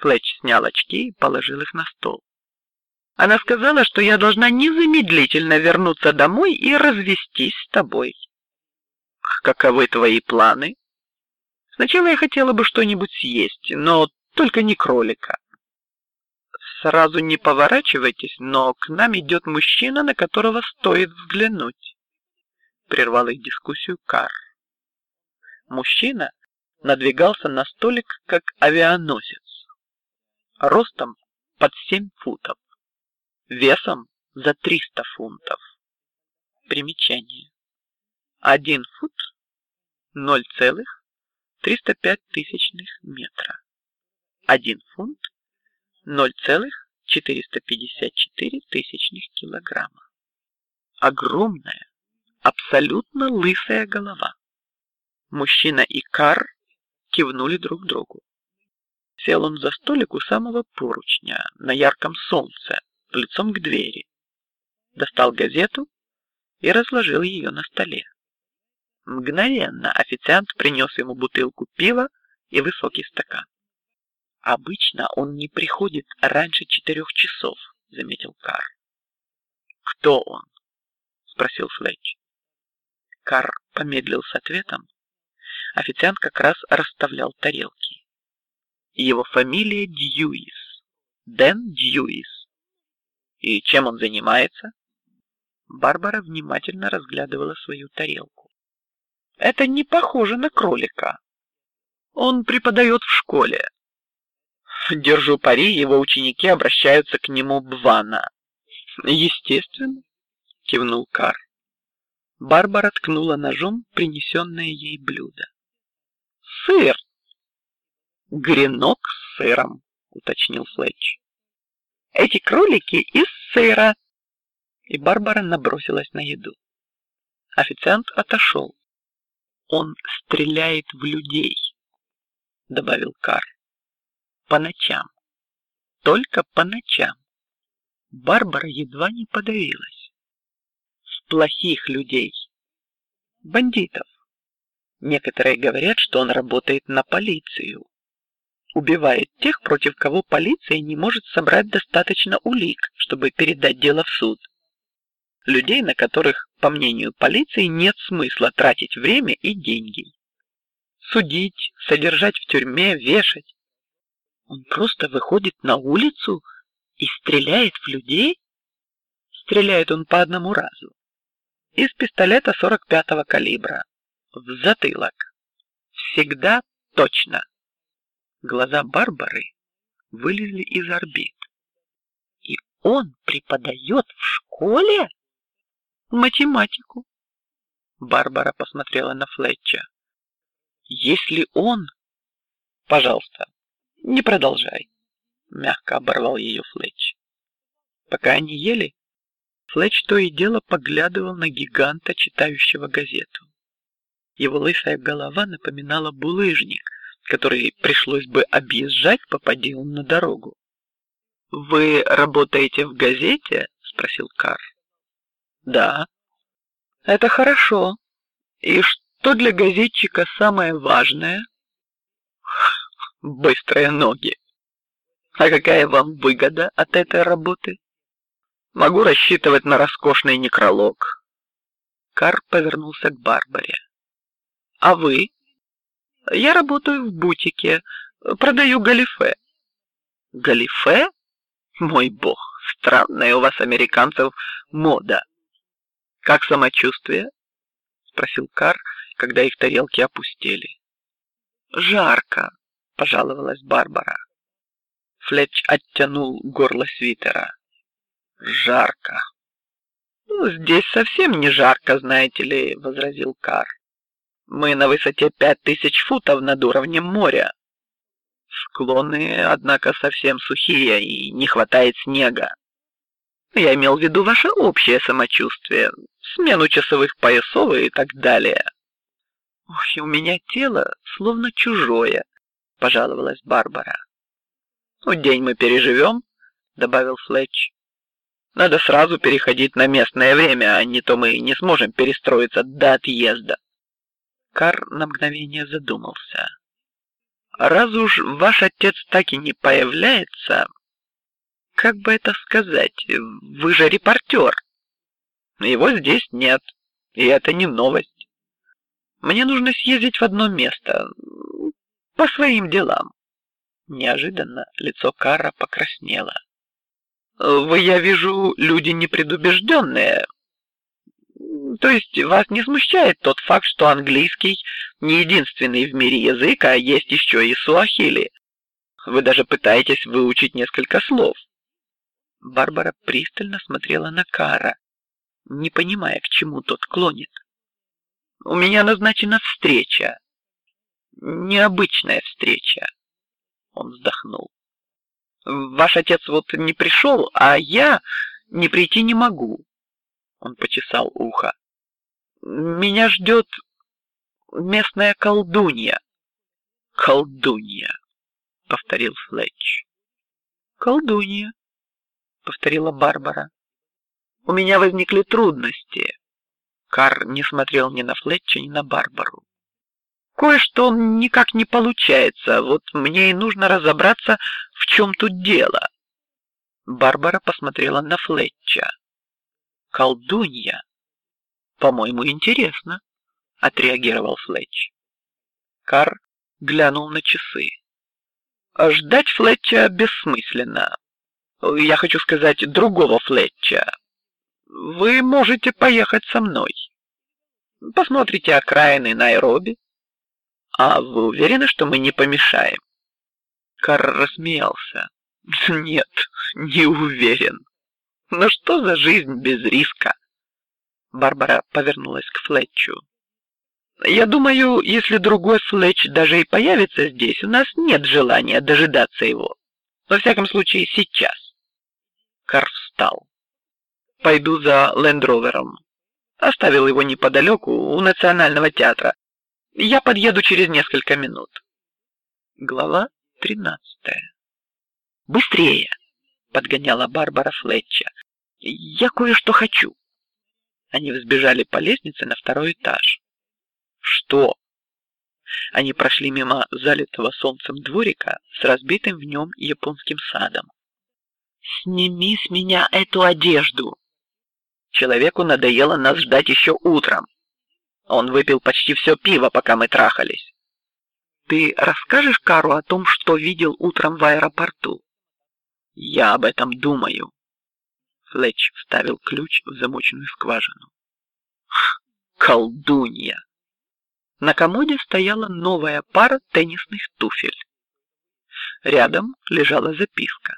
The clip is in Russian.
Флетч снял очки и положил их на стол. Она сказала, что я должна незамедлительно вернуться домой и развестись с тобой. Каковы твои планы? Сначала я хотела бы что-нибудь съесть, но только не кролика. Сразу не поворачивайтесь, но к нам идет мужчина, на которого стоит взглянуть. Прервал их дискуссию Кар. Мужчина надвигался на столик как авианосец, ростом под семь футов, весом за триста фунтов. Примечание: один фут ноль целых триста пять тысячных метра, один фунт 0,454 тысячных килограмма. Огромная, абсолютно лысая голова. Мужчина и Кар кивнули друг другу. Сел он за столик у самого поручня на ярком солнце, лицом к двери. Достал газету и разложил ее на столе. Мгновенно официант принес ему бутылку пива и высокий стакан. Обычно он не приходит раньше четырех часов, заметил Кар. Кто он? спросил Флетч. Кар помедлил с ответом. Официант как раз расставлял тарелки. Его фамилия Дьюис, Дэн Дьюис. И чем он занимается? Барбара внимательно разглядывала свою тарелку. Это не похоже на кролика. Он преподает в школе. Держу пари, его ученики обращаются к нему Бвана. Естественно, кивнул Кар. Барбара ткнула ножом принесенное ей блюдо. Сыр. Гренок с сыром, уточнил Флетч. Эти кролики из сыра. И Барбара набросилась на еду. Официант отошел. Он стреляет в людей, добавил Кар по ночам, только по ночам. Барбара едва не подавилась. В плохих людей, бандитов. Некоторые говорят, что он работает на полицию, убивает тех, против кого полиция не может собрать достаточно улик, чтобы передать дело в суд. Людей, на которых, по мнению полиции, нет смысла тратить время и деньги. Судить, содержать в тюрьме, вешать. Он просто выходит на улицу и стреляет в людей. Стреляет он по одному разу из пистолета 45-го калибра в затылок. Всегда точно. Глаза Барбары вылезли из орбит. И он преподает в школе математику. Барбара посмотрела на Флетча. Если он, пожалуйста, не продолжай, мягко оборвал ее Флетч. Пока они ели, Флетч то и дело поглядывал на гиганта, читающего газету. Его лысая голова напоминала булыжник, который пришлось бы объезжать, попади он на дорогу. Вы работаете в газете? спросил Кар. Да. Это хорошо. И что для газетчика самое важное? быстрые ноги. А какая вам выгода от этой работы? Могу рассчитывать на роскошный некролог. Кар повернулся к Барбаре. А вы? Я работаю в бутике, продаю галифе. Галифе? Мой бог, странная у вас американцев мода. Как самочувствие? спросил Кар, когда их тарелки опустели. Жарко, пожаловалась Барбара. Флетч оттянул горло свитера. Жарко. Ну, здесь совсем не жарко, знаете ли, возразил Кар. Мы на высоте пять тысяч футов над уровнем моря. Склоны, однако, совсем сухие и не хватает снега. Я имел в виду ваше общее самочувствие, смену часовых поясов и так далее. Ой, у меня тело словно чужое, пожаловалась Барбара. Ну день мы переживем, добавил Флетч. Надо сразу переходить на местное время, а не то мы не сможем перестроиться до отъезда. Кар на мгновение задумался. раз уж ваш отец так и не появляется, как бы это сказать, вы же репортер. Его здесь нет, и это не новость. Мне нужно съездить в одно место по своим делам. Неожиданно лицо Кара покраснело. Вы, я вижу, люди непредубежденные. То есть вас не смущает тот факт, что английский не единственный в мире язык, а есть еще и суахили. Вы даже пытаетесь выучить несколько слов. Барбара пристально смотрела на Кара, не понимая, к чему тот клонит. У меня назначена встреча, необычная встреча. Он вздохнул. Ваш отец вот не пришел, а я не прийти не могу. Он почесал ухо. Меня ждет местная колдунья. Колдунья, повторил Флетч. Колдунья, повторила Барбара. У меня возникли трудности. Кар не смотрел ни на Флетча, ни на Барбару. Кое-что никак не получается. Вот мне и нужно разобраться, в чем тут дело. Барбара посмотрела на Флетча. Колдунья. По-моему, интересно. Отреагировал Флетч. Кар глянул на часы. Ждать Флетча бессмысленно. Я хочу сказать другого Флетча. Вы можете поехать со мной. Посмотрите окраины Найроби. А вы уверены, что мы не помешаем? Кар рассмеялся. Нет, не уверен. Но что за жизнь без риска? Барбара повернулась к Флетчу. Я думаю, если другой Флетч даже и появится здесь, у нас нет желания дожидаться его. Во всяком случае, сейчас. Кар встал. Пойду за Лендровером. Оставил его неподалеку у Национального театра. Я подъеду через несколько минут. Глава тринадцатая. Быстрее! подгоняла Барбара Флетча. Я кое-что хочу. Они взбежали по лестнице на второй этаж. Что? Они прошли мимо залитого солнцем дворика с разбитым в нем японским садом. Сними с меня эту одежду. Человеку надоело нас ждать еще утром. Он выпил почти все пиво, пока мы трахались. Ты расскажешь Кару о том, что видел утром в аэропорту? Я об этом думаю. Флетч вставил ключ в замоченную скважину. Колдунья. На комоде стояла новая пара теннисных туфель. Рядом лежала записка.